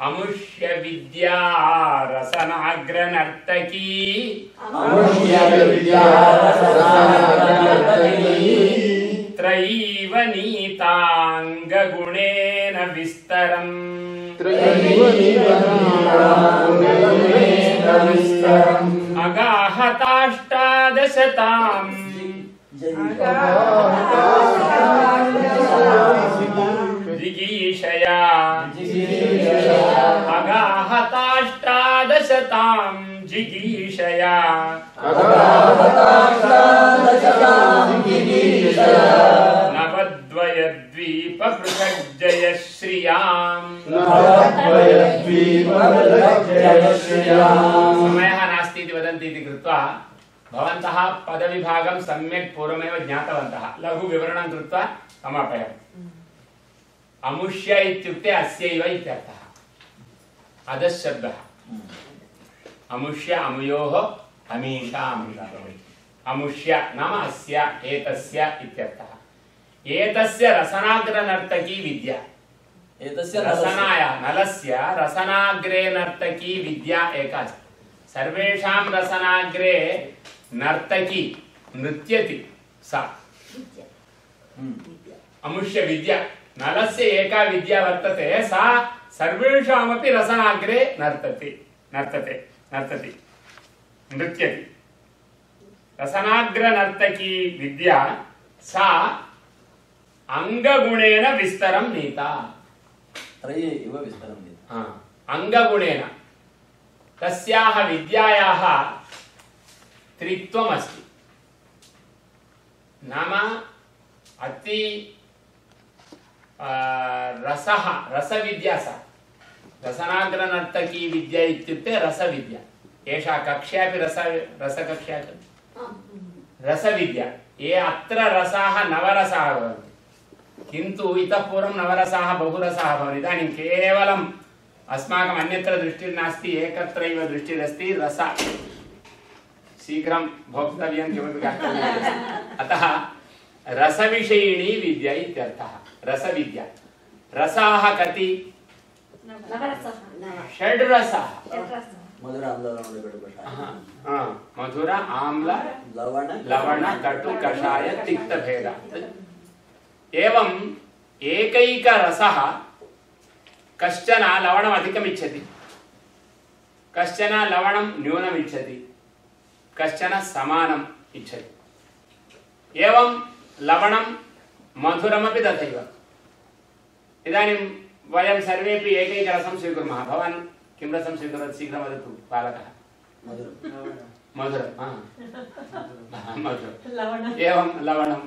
[SPEAKER 1] अमुष्य विद्या रसनाग्र नर्तकी त्रयीव नीताङ्गगुणेन विस्तरम्। अगाहताष्टादशताम्। जिगीषया। नवद्वयद्वीप पृथक् जयश्रियाम् समयः नास्ति इति वदन्ति इति कृत्वा भवन्तः पदविभागं सम्यक् पूर्वमेव ज्ञातवन्तः। लघुविवरणं कृत्वा समापयामि। अमुष्य इत्युक्ते अस्यैव इत्यर्थः। अधशब्दः अमुष्य अमुयोः अमीषाम् अमुष्य नाम अस्य एतस्य इत्यर्थः। एतस्य रसनाग्रनर्तकी विद्या।
[SPEAKER 2] एतस्य नलस्य-
[SPEAKER 1] नलस्य रसनाग्रे नर्तकी विद्या एका अस्ति। सर्वेषां रसनाग्रे नर्तकी नृत्यति सा।
[SPEAKER 2] हम्म।
[SPEAKER 1] अमुष्य विद्या। नलस्य एका विद्या वर्तते सा सर्वेषामपि रसनाग्रे नर्तति नर्तते नर्तति। नृत्यति। रसनाग्रनर्तकी विद्या सा अङ्गगुणेन विस्तरं नीता।
[SPEAKER 2] त्रये इव विस्तरं नीतम्।
[SPEAKER 1] हा, अङ्गगुणेन तस्याः विद्यायाः त्रित्वमस्ति नाम अति आ, रसः रसविद्या सा रसनाग्रनर्तकी विद्या इत्युक्ते रसविद्या एषा कक्ष्यापि रस रसकक्ष्या खलु रसविद्या ये अत्र रसाः नवरसाः भवन्ति किन्तु इतः पूर्वं नवरसाः बहुरसाः भवन्ति इदानीं केवलम् अस्माकम् अन्यत्र दृष्टिर्नास्ति एकत्रैव दृष्टिरस्ति रस शीघ्रं भोक्तव्यं किमपि कर्तव्यम् अतः रसविषयिणी विद्या इत्यर्थः। रसविद्या। रसाः कति? षड् रसाः
[SPEAKER 2] मधुर
[SPEAKER 1] आम्ल
[SPEAKER 2] लवण
[SPEAKER 1] कटु कषाय। तिक्तभेदात् एवम् एकैकरसः कश्चन लवणम् अधिकमिच्छति कश्चन लवणं न्यूनम् इच्छति कश्चन समानम् इच्छति। एवं लवणं मधुरमपि तथैव इदानीं वयं सर्वेपि एकैकरसं स्वीकुर्मः भवान् किं रसं स्वीकरोति? शीघ्रं वदतु बालकः।
[SPEAKER 2] मधुर
[SPEAKER 1] मधुरं एवं लवणं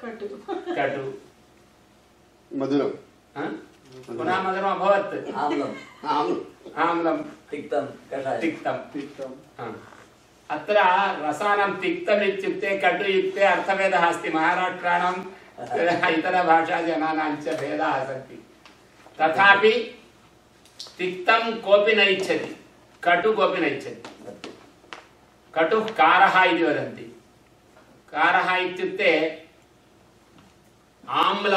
[SPEAKER 1] कटु।
[SPEAKER 4] मधुरं
[SPEAKER 1] हा? पुनः मधुरम् अभवत्।
[SPEAKER 2] आम्लं
[SPEAKER 1] आम्लं
[SPEAKER 2] तिक्तं कषाय
[SPEAKER 1] तिक्तं
[SPEAKER 4] तिक्तं
[SPEAKER 1] हा। अत्र रसानां तिक्तम् इत्युक्ते कटु इत्युक्ते अर्थभेदः अस्ति महाराष्ट्राणां इतरभाषाजनानां च भेदाः सन्ति तथापि तिक्तं कोऽपि न इच्छति कटु कोऽपि न इच्छति कटुः कारः इति वदन्ति कारः इत्युक्ते आम्ल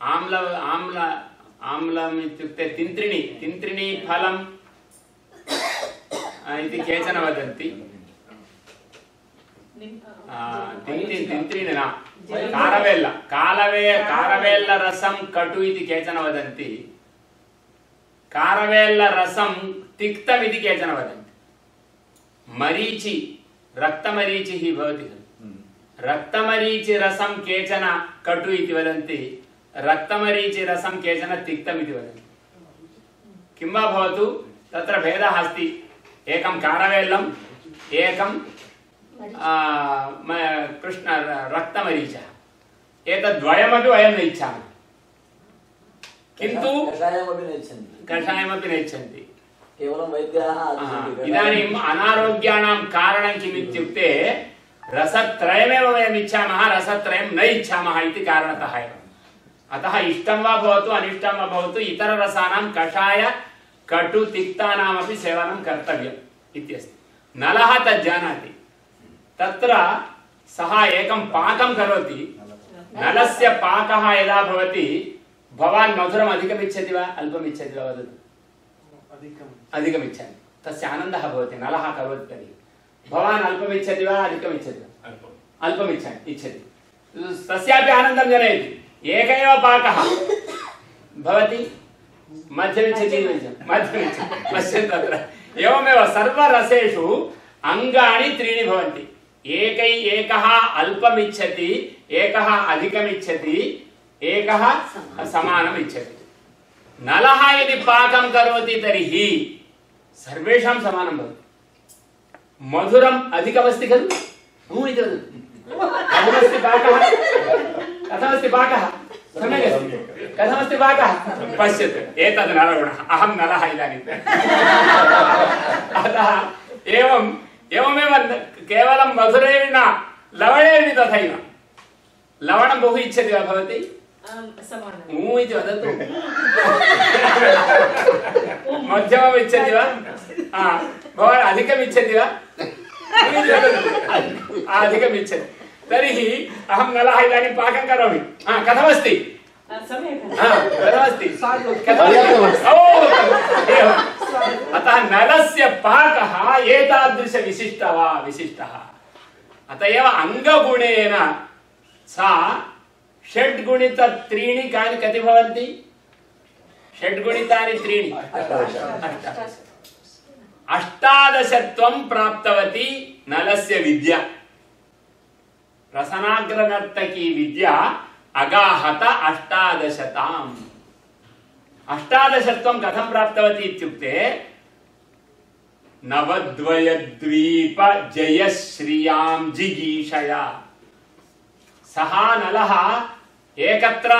[SPEAKER 1] आम्ल आम्ल आम्लम् इत्युक्ते तिन्त्रिणी तिन्त्रिणी फलं आ, इति केचन वदन्ति आ, तिन्त्रि तिन्त्रिणी न कारवेल्ल कालवे कारवेल्लरसं कटु इति केचन वदन्ति कारवेल्लरसं तिक्तमिति केचन वदन्ति मरीचि रक्तमरीचिः भवति खलु रक्तमरीचिरसं केचन कटु इति वदन्ति रक्तमरीचिरसं केचन तिक्तम् इति वदन्ति किं वा भवतु तत्र भेदः अस्ति एकं कारवेल्लम् एकं आ, म- कृष्ण रक्तमरीचः एतद्वयमपि वयं न इच्छामः किन्तु
[SPEAKER 2] कषायमपि न इच्छन्ति
[SPEAKER 1] कषायमपि न इच्छन्ति
[SPEAKER 2] केवलं वैद्याः
[SPEAKER 1] इदानीम् अनारोग्याणां कारणं किम् इत्युक्ते रसत्रयमेव वयम् इच्छामः रसत्रयं न इच्छामः इति कारणतः एव। अतः इष्टं वा भवतु अनिष्टं वा भवतु इतररसानां कषाय कटु तिक्तानामपि सेवनं कर्तव्यम् इत्यस्ति। नलः तज्जानाति। तत्र सः एकं पाकं करोति। नलस्य पाकः यदा भवति, भवान् मधुरम् अधिकमिच्छति वा? अल्पम् इच्छति वा वदतु।
[SPEAKER 3] अधिकम्
[SPEAKER 1] अधिकमिच्छामि तस्य आनन्दः भवति, नलः करोति तर्हि। भवान् अल्पमिच्छति वा? अधिकमिच्छति वा? अल्पमिच्छामि इच्छति। तस्यापि आनन्दं जनयति। एक एव पाकः। भवति? मध्यमिच्छति मध्यमिच्छति। पश्यन्तु अत्र। एवमेव सर्वरसेषु अङ्गानि त्रीणि भवन्ति। एकै अल्पमिच्छति एकः अधिकमिच्छति एकः समानम् इच्छति नलः यदि पाकं करोति तर्हि सर्वेषां समानं मधुरम् अधिकमस्ति खलु? ऊ इति वदतु। कथमस्ति पाकः? कथमस्ति पाकः? सम्यक् अस्ति कथमस्ति पाकः? पश्यतु। एतद् नरगुणः। अहं नरः इदानीम् अतः एवमेव न- केवलं मधुरेण न लवणेपि तथैव। लवणं बहु इच्छति वा भवती? ऊ इति वदतु। मध्यमम् इच्छति वा? हा, भवान् अधिकम् इच्छति वा? अधिकम् इच्छति। तर्हि अहं नलः इदानीं पाकं करोमि। कथमस्ति? हा, कथमस्ति? कथमस्ति। अतः नलस्य पाकः एतादृशविशिष्ट वा विशिष्टः। अत एव अङ्गगुणेन सा षड्गुणित त्रीणि कानि कति भवन्ति? षड्गुणितानि त्रीणि। अष्टादश अष्टादशत्वं प्राप्तवती नलस्य विद्या। रसनाग्रनर्तकी विद्या अगाहत अष्टादशताम्। अष्टादशत्वं कथं प्राप्तवती इत्युक्ते नवद्वयद्वीप जयश्रियाँ जिगीषया। सः नलः एकत्र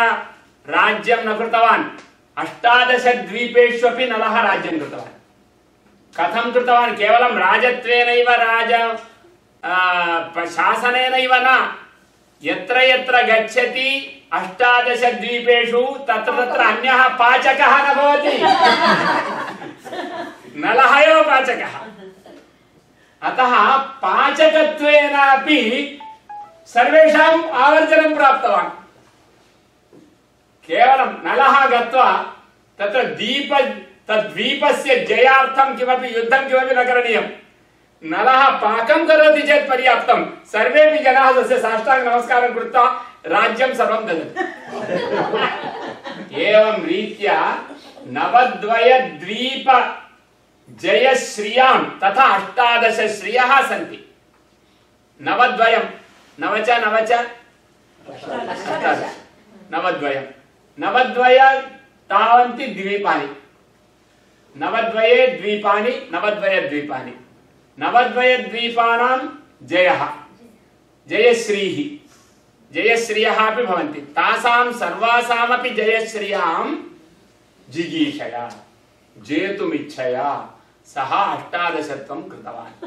[SPEAKER 1] राज्यं न कृतवान्। अष्टादशद्वीपेष्वपि नलः राज्यं कृतवान्। कथं कृतवान्? केवलं राजत्वेनैव राज शासनेनैव न। यत्र यत्र गच्छति अष्टादशद्वीपेषु तत्र तत्र अन्यः पाचकः न भवति। नलः एव पाचकः। अतः पाचकत्वेनापि सर्वेषाम् आवर्जनं प्राप्तवान्। केवलं नलः गत्वा तत्र दीप तद्वीपस्य जयार्थं किमपि युद्धं किमपि न करणीयं नलः पाकं करोति चेत् पर्याप्तं। सर्वेपि जनाः तस्य साष्टाङ्गनमस्कारं कृत्वा राज्यं सर्वं ददति। एवं रीत्या नवद्वयद्वीप जयश्रियाँ तथा अष्टादश श्रियः सन्ति। नवद्वयं नव च नव च अष्टादश। नवद्वयं। नवद्वय तावन्ति द्वीपानि नवद्वये द्वीपानि नवद्वयद्वीपानि नवद्वयद्वीपानां जयः। जयश्रीः। जयश्रियः अपि भवन्ति। तासां सर्वासामपि जयश्रियाँ जिगीषया जेतुमिच्छया। सः अष्टादशत्वं कृतवान्।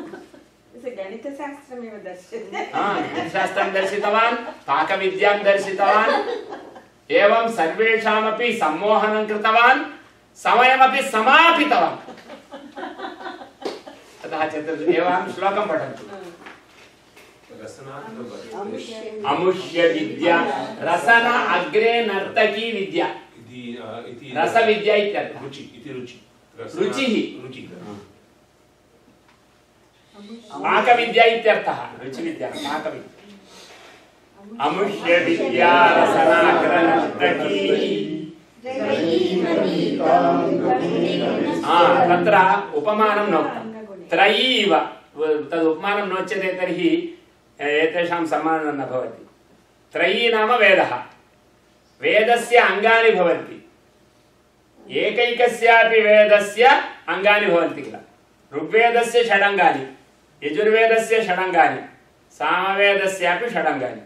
[SPEAKER 6] तस्य गणितशास्त्रमेव दर्श्यते?
[SPEAKER 1] हा, शास्त्रं दर्शितवान् पाकविद्यां दर्शितवान्। एवं सर्वेषामपि सम्मोहनं कृतवान् समयमपि समापितवान्। अतः चतुर्थ एवं श्लोकं पठन्तु। अमुष्य विद्या रसन अग्रे नर्तकी विद्या। रसविद्या इत्यर्थः।
[SPEAKER 7] रुचि इति रुचि।
[SPEAKER 1] रुचिः।
[SPEAKER 7] रुचिः।
[SPEAKER 1] पाकविद्या इत्यर्थः। रुचिविद्या पाकविद्या। अमुष्य विद्या रसनाग्रनर्तकी हा तत्र उपमानं नोक्तं त्रयी इव तद् उपमानं नोच्यते तर्हि एतेषां सम्माननं न भवति। त्रयी नाम वेदः। वेदस्य अङ्गानि भवन्ति। एकैकस्यापि वेदस्य अङ्गानि भवन्ति किल? ऋग्वेदस्य षडङ्गानि यजुर्वेदस्य षडङ्गानि सामवेदस्यापि षडङ्गानि।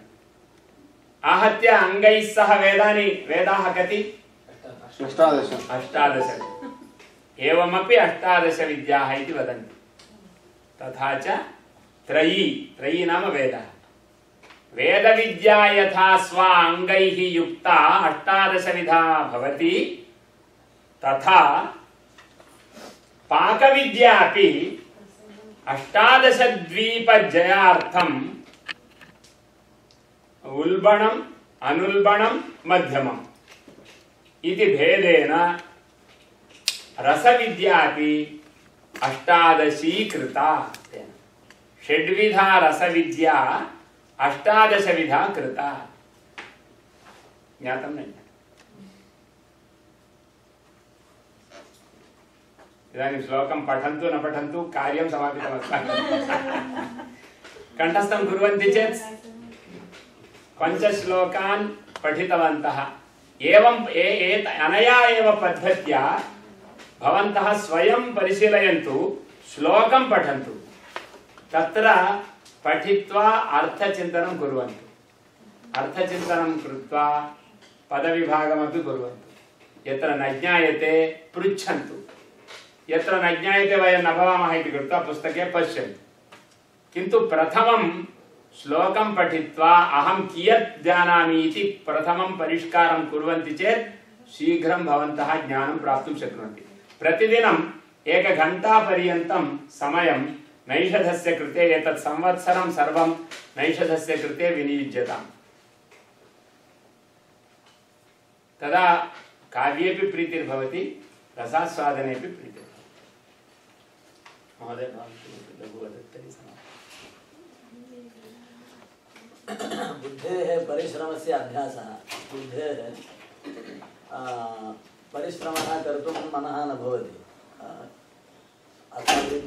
[SPEAKER 1] आहत्य अङ्गैः सह वेदानि वेदाः कति?
[SPEAKER 4] अष्टादश।
[SPEAKER 1] अष्टादश। एवमपि अष्टादश विद्याः इति वदन्ति। तथा च त्रयी त्रयी नाम वेदः वेदविद्या यथा स्व अङ्गैः युक्ता अष्टादशविधा भवति तथा पाकविद्या अपि अष्टादशद्वीपजयार्थं उल्बणम् अनुल्बणं मध्यमम् इति भेदेन रसविद्या अपि अष्टादशीकृता षड्विधा रसविद्या अष्टादशविधा कृता। ज्ञातं न इदानीं श्लोकं पठन्तु, न पठन्तु, कार्यं समापितमस्माकं कण्ठस्थं कुर्वन्ति चेत् पञ्चश्लोकान् पठितवन्तः। अनया भवन्तः स्वयं परिशीलयन्तु, श्लोकं पठन्तु। तत्र पठित्वा अर्थचिन्तनं कुर्वन्तु अर्थचिन्तनं कृत्वा पदविभागमपि कुर्वन्तु यत्र न ज्ञायते पृच्छन्तु यत्र न ज्ञायते वयं न भवामः इति कृत्वा पुस्तके पश्यन्तु किन्तु प्रथमं श्लोकं पठित्वा अहं कियत् जानामि इति प्रथमं परिष्कारं कुर्वन्ति चेत् शीघ्रं भवन्तः ज्ञानं प्राप्तुं शक्नुवन्ति प्रतिदिनम् एकघण्टापर्यन्तं समयं नैषधस्य कृते एतत् संवत्सरं सर्वं नैषधस्य कृते विनियुज्यताम्। तदा काव्येपि प्रीतिर्भवति रसास्वादनेपि प्रीतिर्भवति।
[SPEAKER 2] बुद्धेः परिश्रमस्य अभ्यासः। बुद्धेः परिश्रमः कर्तुं मनः न भवति।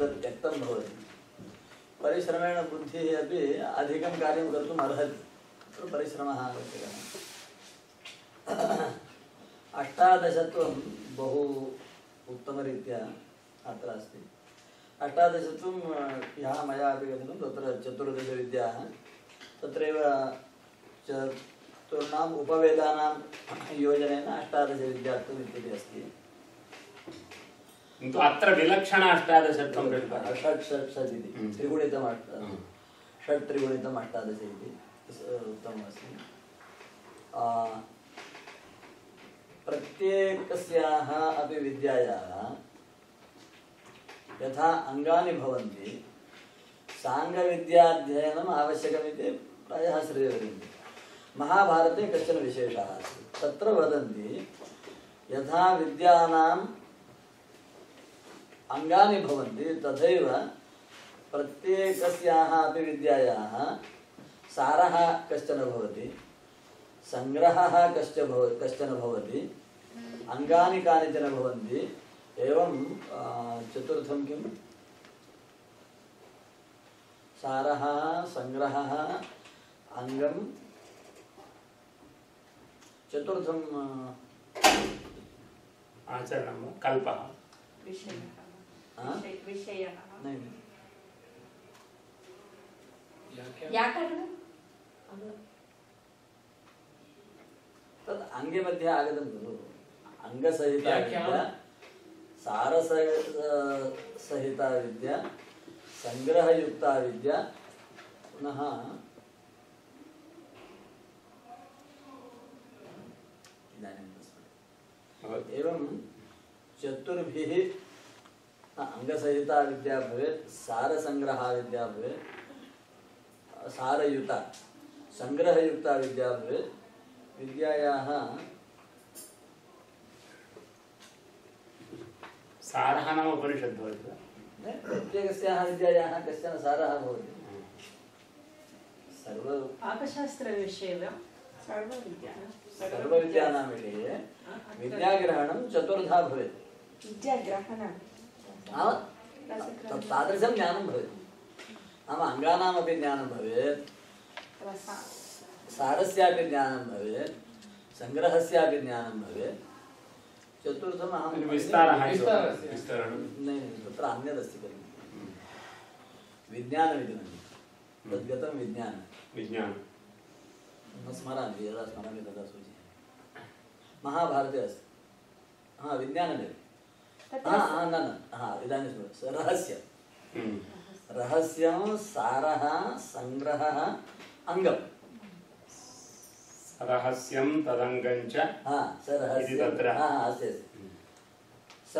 [SPEAKER 2] तत् त्यक्तं भवति। परिश्रमेण बुद्धिः अपि अधिकं कार्यं कर्तुम् अर्हति। तत्र परिश्रमः आवश्यकः। अष्टादशत्वं बहु उत्तमरीत्या अत्र अस्ति। अष्टादशत्वं यः मया अपि कथितं तत्र चतुर्दशविद्याः। तत्रैव चतुर्णाम् उपवेदानां योजनेन इत्यपि अस्ति।
[SPEAKER 1] किन्तु अत्र विलक्षण अष्टादशत्वं कृत्वा
[SPEAKER 2] षट् षट् षट् इति। त्रिगुणितम् अष्ट। षट् त्रिगुणितम् अष्टादश इति उक्तमस्ति प्रत्येकस्याः अपि विद्यायाः यथा अङ्गानि भवन्ति साङ्गविद्याध्ययनम् आवश्यकमिति प्रायः महाभारते कश्चन विशेषः अस्ति तत्र वदन्ति यथा विद्यानाम् अङ्गानि भवन्ति तथैव प्रत्येकस्याः अपि विद्यायाः सारः कश्चन भवति सङ्ग्रहः कश्च भव कश्चन भवति अङ्गानि कानिचन भवन्ति एवं चतुर्थं किम् सारः सङ्ग्रहः अङ्गं चतुर्थं
[SPEAKER 1] आचरणं कल्पः
[SPEAKER 6] विषयः। विषय- विषयः
[SPEAKER 2] नै,
[SPEAKER 6] व्याकरणं
[SPEAKER 2] तद् अङ्गे मध्ये आगतं खलु अङ्गसहिता
[SPEAKER 5] व्याख्यानं?
[SPEAKER 2] विद्या सारस सहिता विद्या सङ्ग्रहयुक्ता विद्या पुनः इदानीं तस्मै
[SPEAKER 1] भवति
[SPEAKER 2] एवं चतुर्भिः न, अङ्गसहिता विद्या भवेत् सारसङ्ग्रहा विद्या भवेत् सारयुता सङ्ग्रहयुक्ता विद्या भवेत् विद्यायाः
[SPEAKER 1] सारः नाम उपनिषद् भवति वा?
[SPEAKER 2] प्रत्येकस्याः विद्यायाः कश्चन सारः भवति। सर्व
[SPEAKER 6] पाकशास्त्रविषये वा? सर्वविद्या
[SPEAKER 2] सर्वविद्यानां विषये विद्याग्रहणं चतुर्धा भवेत्।
[SPEAKER 6] विद्याग्रहणं
[SPEAKER 2] तत् तादृशं ज्ञानं भवेत् नाम अङ्गानामपि ज्ञानं भवेत्
[SPEAKER 6] रसा
[SPEAKER 2] सारस्यापि ज्ञानं भवेत् सङ्ग्रहस्यापि ज्ञानं भवेत् चतुर्थम् अहं
[SPEAKER 1] विस्तारः इति
[SPEAKER 5] विस्तारस्य।
[SPEAKER 1] विस्तरणं
[SPEAKER 2] न, न, तत्र अन्यदस्ति खलु विज्ञानमिति मन्ये तद्गतं विज्ञानं
[SPEAKER 1] विज्ञानं
[SPEAKER 2] न स्मरामि यदा स्मरामि तदा सूचयामि महाभारते अस्ति हा विज्ञानमेव न न हा इदानीं रहस्यं।
[SPEAKER 1] हम्म।
[SPEAKER 2] रहस्यं सारः सङ्ग्रहः
[SPEAKER 1] रहस्यं
[SPEAKER 2] हा रहस्यं। हा हा अस्ति अस्ति। स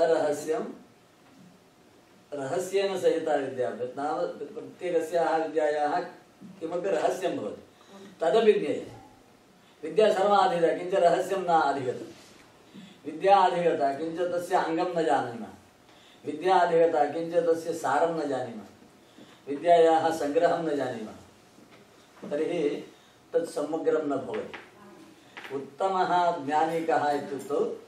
[SPEAKER 2] रहस्येन सहिता विद्या भवेत् नाम प्रत्येकस्याः विद्यायाः किमपि रहस्यं भवति। तदपि विद्या सर्वाधिगता किञ्च रहस्यं न अधिगतं विद्या अधिगता तस्य अङ्गं न जानीमः। विद्या अधिगता किञ्च तस्य सारं न जानीमः। विद्यायाः सङ्ग्रहं न जानीमः। तर्हि तत् समग्रं न भवति। उत्तमः ज्ञानी कः इत्युक्तौ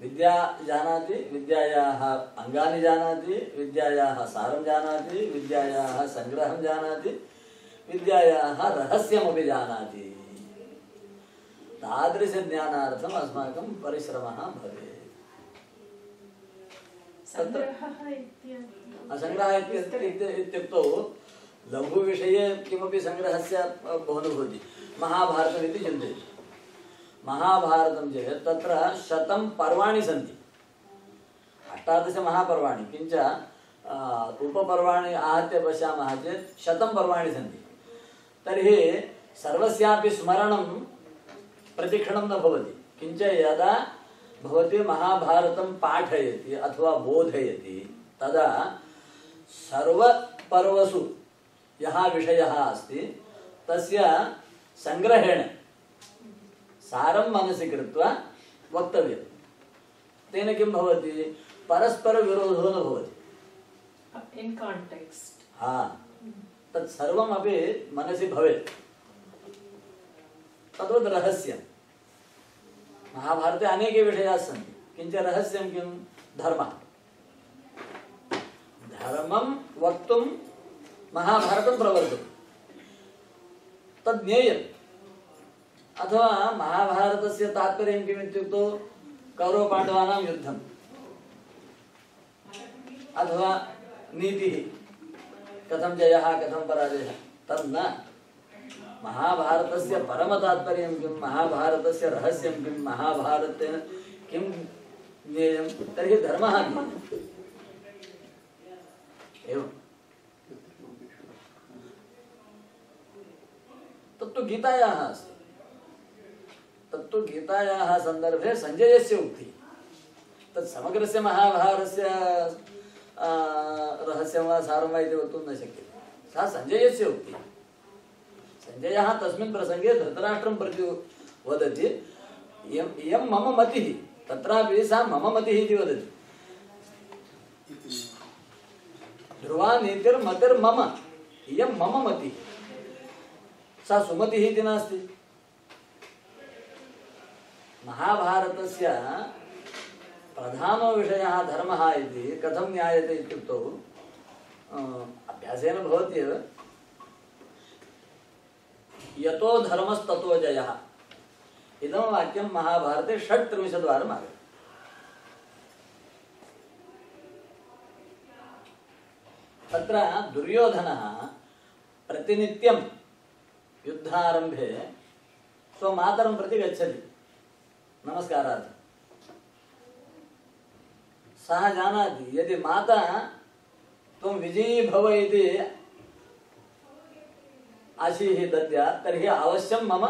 [SPEAKER 2] विद्या जानाति, विद्यायाः अङ्गानि जानाति, विद्यायाः सारं जानाति, विद्यायाः सङ्ग्रहं जानाति, विद्यायाः रहस्यमपि तादृशज्ञानार्थम् अस्माकं परिश्रमः भवेत्।
[SPEAKER 6] सङ्ग्रहः
[SPEAKER 2] इत्युक्ते इत्य- इत्युक्तौ लघुविषये किमपि सङ्ग्रहस्य बहु न भवति महाभारतमिति चिन्तयतु। महाभारतं चेत् तत्र शतं पर्वाणि सन्ति। अष्टादशमहापर्वाणि किञ्च उपपर्वाणि आहत्य पश्यामः चेत् शतं पर्वाणि सन्ति। तर्हि सर्वस्यापि स्मरणं प्रतिक्षणं न भवति। किञ्च यदा भवती महाभारतं पाठयति अथवा बोधयति तदा सर्वपर्वसु यः विषयः अस्ति तस्य सङ्ग्रहेण सारं मनसि कृत्वा वक्तव्यं। तेन किं भवति? परस्परविरोधो न भवति।
[SPEAKER 6] इन् काण्टेक्स्ट्
[SPEAKER 2] हा। तत् सर्वमपि मनसि भवेत्। तद्वत् रहस्यं महाभारते अनेके विषयाः सन्ति। किञ्च रहस्यं किं? धर्मः। धर्मं वक्तुं महाभारतं प्रवर्तते। तद् ज्ञेयम् अथवा महाभारतस्य तात्पर्यं किम् इत्युक्तौ? कौरवपाण्डवानां युद्धम्। अथवा नीतिः। कथं जयः, कथं पराजयः। तत् न। महाभारतस्य परमतात्पर्यं किं? महाभारतस्य रहस्यं किं? महाभारतेन किं? ज्ञेयं? तर्हि धर्मः ज्ञेयः एवं। तत्तु गीतायाः अस्ति। तत्तु गीतायाः सन्दर्भे सञ्जयस्य उक्तिः। तत् समग्रस्य महाभारतस्य रहस्यं वा, सारं वा इति वक्तुं न शक्यते। सः सञ्जयस्य सञ्जयः तस्मिन् प्रसङ्गे धृतराष्ट्रं प्रति वदति इयम् इयं मम मतिः, तत्रापि सा मम मतिः इति वदति। ध्रुवा नीतिर्मतिर्मम इयं मम मतिः। सा सुमतिः इति नास्ति। महाभारतस्य प्रधानो विषयः धर्मः इति कथं ज्ञायते इत्युक्तौ अभ्यासेन भवति एव यतो धर्मस्ततो जयः इदं वाक्यं महाभारते षट्त्रिंशद्वारम् आगतम् तत्र दुर्योधनः प्रतिनित्यं युद्धारम्भे स्वमातरं प्रति गच्छति। नमस्कारार्थं सः जानाति, यदि माता त्वं विजयी भव इति आशीः दद्यात् तर्हि अवश्यं मम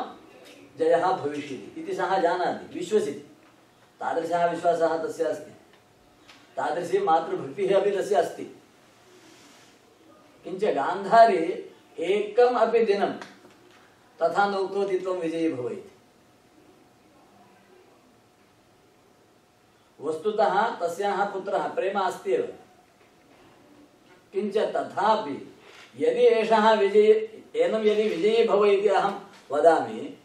[SPEAKER 2] जयः भविष्यति। इति सः जानाति, विश्वसिति। तादृशः विश्वासः तस्य अस्ति। तादृशी मातृभक्तिः अपि तस्य अस्ति। किञ्च गान्धारी एकम् तथा न उक्तवती त्वं विजयी भव इति वस्तुतः तस्याः पुत्रः प्रेम अस्ति एव किञ्च तथापि यदि एषः विजयी एनं यदि विजयी भव इति अहं वदामि,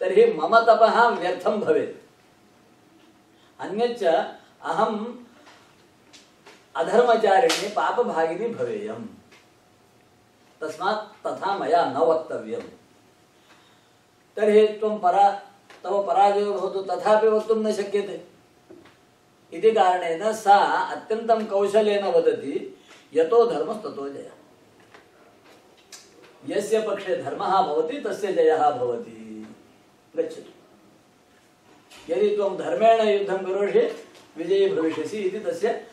[SPEAKER 2] तर्हि मम तपः व्यर्थं भवेत्। अन्यच्च अहम् अधर्मचारिणी, पापभागिनी भवेयम्। तस्मात् तथा मया न वक्तव्यम्। तर्हि त्वं परा, तव पराजयो भवतु, तथापि वक्तुं न शक्यते। इति कारणेन सा अत्यन्तं कौशलेन वदति, यतो धर्मस्ततो जयः यस्य पक्षे धर्मः भवति तस्य जयः यदि धर्मेण युद्धं करोषि विजयी भविष्यसि इति तस्य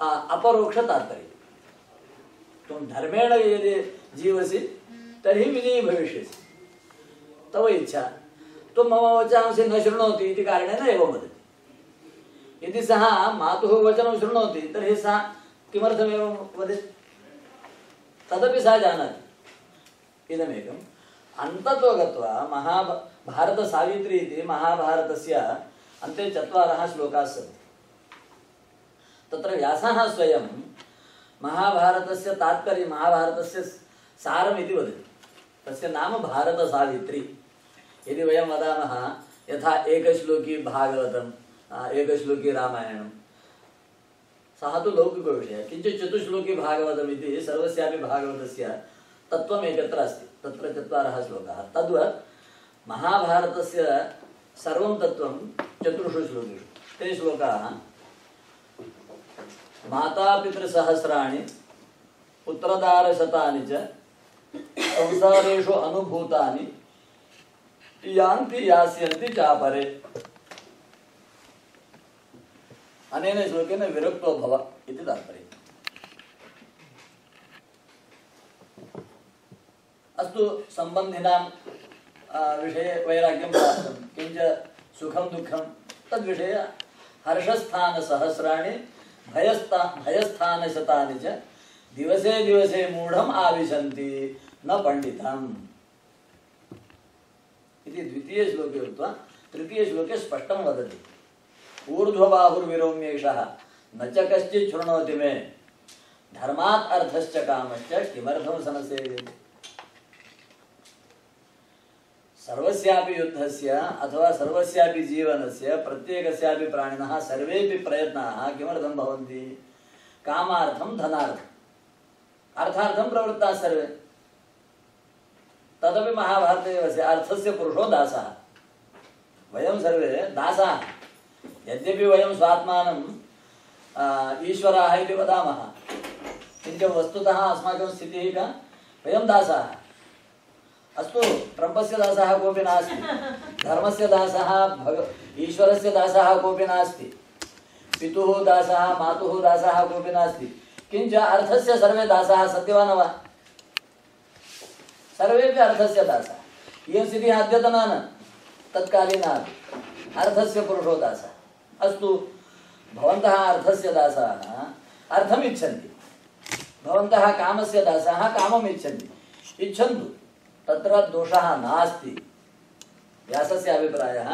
[SPEAKER 2] आ, अपरोक्षतात्पर्यम् त्वं धर्मेण यदि जीवसि तर्हि विजयी भविष्यसि। तव इच्छा। त्वं मम वचांसि न शृणोति इति कारणेन यदि सः मातुः वचनं शृणोति तर्हि सः किमर्थमेवं वदति? इदमेकम् अन्ततो गत्वा महाभ भारतसावित्री इति महाभारतस्य अन्ते चत्वारः श्लोकाः सन्ति। तत्र व्यासः स्वयं महाभारतस्य तात्पर्यं महाभारतस्य सारमिति वदति। तस्य नाम भारतसावित्री यदि वयं वदामः यथा एकश्लोकी भागवतं आ, एकश्लोकी रामायणं सः तु लौकिकविषयः। किञ्चित् चतुश्लोकी भागवतम् इति सर्वस्यापि भागवतस्य एकत्र अस्ति। तत्र चत्वारः श्लोकाः। तद्वत् महाभारतस्य सर्वं तत्त्वं चतुर्षु श्लोकेषु। ते श्लोकाः, मातापितृसहस्राणि पुत्रदारशतानि च, संसारेषु अनुभूतानि, यान्ति यास्यन्ति चापरे। अनेन श्लोकेन विरक्तो भव इति तात्पर्यम्। अस्तु सम्बन्धिनां विषये वैराग्यं प्राप्तं। किञ्च सुखं दुःखं तद्विषये हर्षस्थानसहस्राणि भयस्था भयस्थानशतानि च दिवसे दिवसे मूढम् आविशन्ति, न पण्डितम्। इति द्वितीयश्लोके उक्त्वा तृतीयश्लोके स्पष्टं वदति। ऊर्ध्वबाहुर्विरोम्येषः न च कश्चित् शृणोति मे। धर्मात् अर्थश्च कामश्च किमर्थं सनसेयते सर्वस्यापि युद्धस्य अथवा सर्वस्यापि जीवनस्य प्रत्येकस्यापि प्राणिनः सर्वेपि प्रयत्नाः किमर्थं भवन्ति? कामार्थं धनार्थम्। अर्थार्थं प्रवृत्ताः सर्वे। तदपि महाभारते एव अस्ति अर्थस्य पुरुषो दासः। वयं सर्वे दासाः। यद्यपि वयं स्वात्मानं आ, ईश्वराः इति वदामः। वस्तुतः अस्माकं स्थितिः का? वयं दासाः। अस्तु, ब्रह्मस्य दासः कोऽपि नास्ति। धर्मस्य दासः, भग ईश्वरस्य दासः कोऽपि नास्ति। पितुः दासः, मातुः दासः कोऽपि नास्ति। किञ्च अर्थस्य सर्वे दासाः सत्य वा न वा? सर्वेपि अर्थस्य दासः। इयं स्थितिः अद्यतना न तत्कालीना अर्थस्य पुरुषो दासः। अस्तु, भवन्तः अर्थस्य दासाः अर्थम् इच्छन्ति भवन्तः कामस्य दासाः कामम् इच्छन्ति इच्छन्तु। तत्र दोषः नास्ति। व्यासस्य अभिप्रायः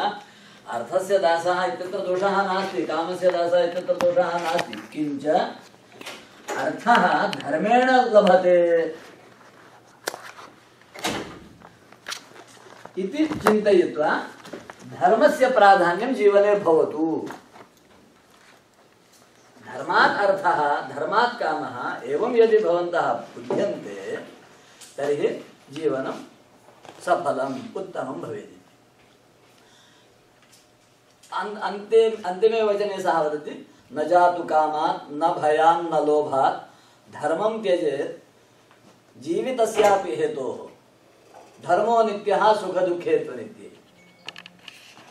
[SPEAKER 2] अर्थस्य दासः इत्यत्र दोषः नास्ति, कामस्य दासः इत्यत्र दोषः नास्ति। किञ्च अर्थः धर्मेण लभते। इति चिन्तयित्वा धर्मस्य प्राधान्यं जीवने भवतु। धर्मात् अर्थः, धर्मात् कामः एवं यदि भवन्तः बुध्यन्ते, तर्हि जीवनं सफलम्, उत्तमं भवेत् अन्तिमे वचने सः वदति, न जातु कामात्, न भयान् न लोभात्, धर्मं त्यजेत्, जीवितस्यापि हेतोः। धर्मो सुखदुःखे त्वनित्ये।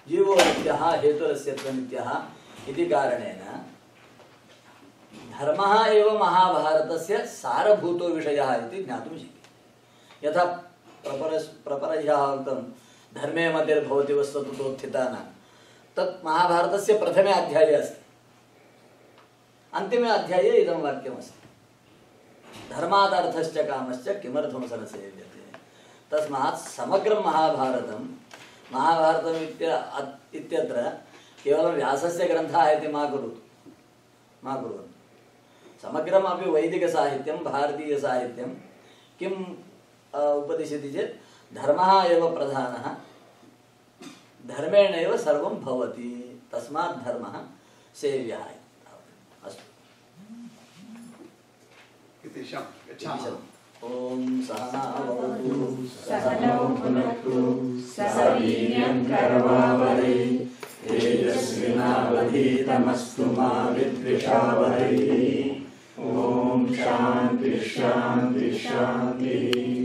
[SPEAKER 2] जीवो नित्यः, हेतुरस्य त्वनित्यः इति कारणेन धर्मः एव महाभारतस्य सारभूतो विषयः इति ज्ञातुं यथा प्रपर प्रपरह्यः उक्तं धर्मे मतिर्भवति वस्तुतोत्थितानां तत् महाभारतस्य प्रथमे अध्याये अस्ति। अन्तिमे अध्याये इदं वाक्यमस्ति। धर्मादर्थश्च कामश्च किमर्थं सरसेव्यते तस्मात् समग्रं महाभारतं महाभारतम् इत्य इत्यत्र केवलं व्यासस्य ग्रन्थः इति मा करोतु मा कुर्वन्तु समग्रमपि वैदिकसाहित्यं, भारतीयसाहित्यं उपदिशति चेत् धर्मः एव प्रधानः। धर्मेणैव सर्वं भवति। तस्मात् धर्मः सेव्यः। अस्तु।
[SPEAKER 4] इति शम्
[SPEAKER 2] इति
[SPEAKER 4] गच्छामः।
[SPEAKER 2] ॐ सहना भवतु
[SPEAKER 6] सहनौ भुनक्तु करवावहै तेजस्विनावधीतमस्तु मा विद्विषावहै। ॐ शान्ति शान्ति शान्तिः।
[SPEAKER 2] धर्मस्य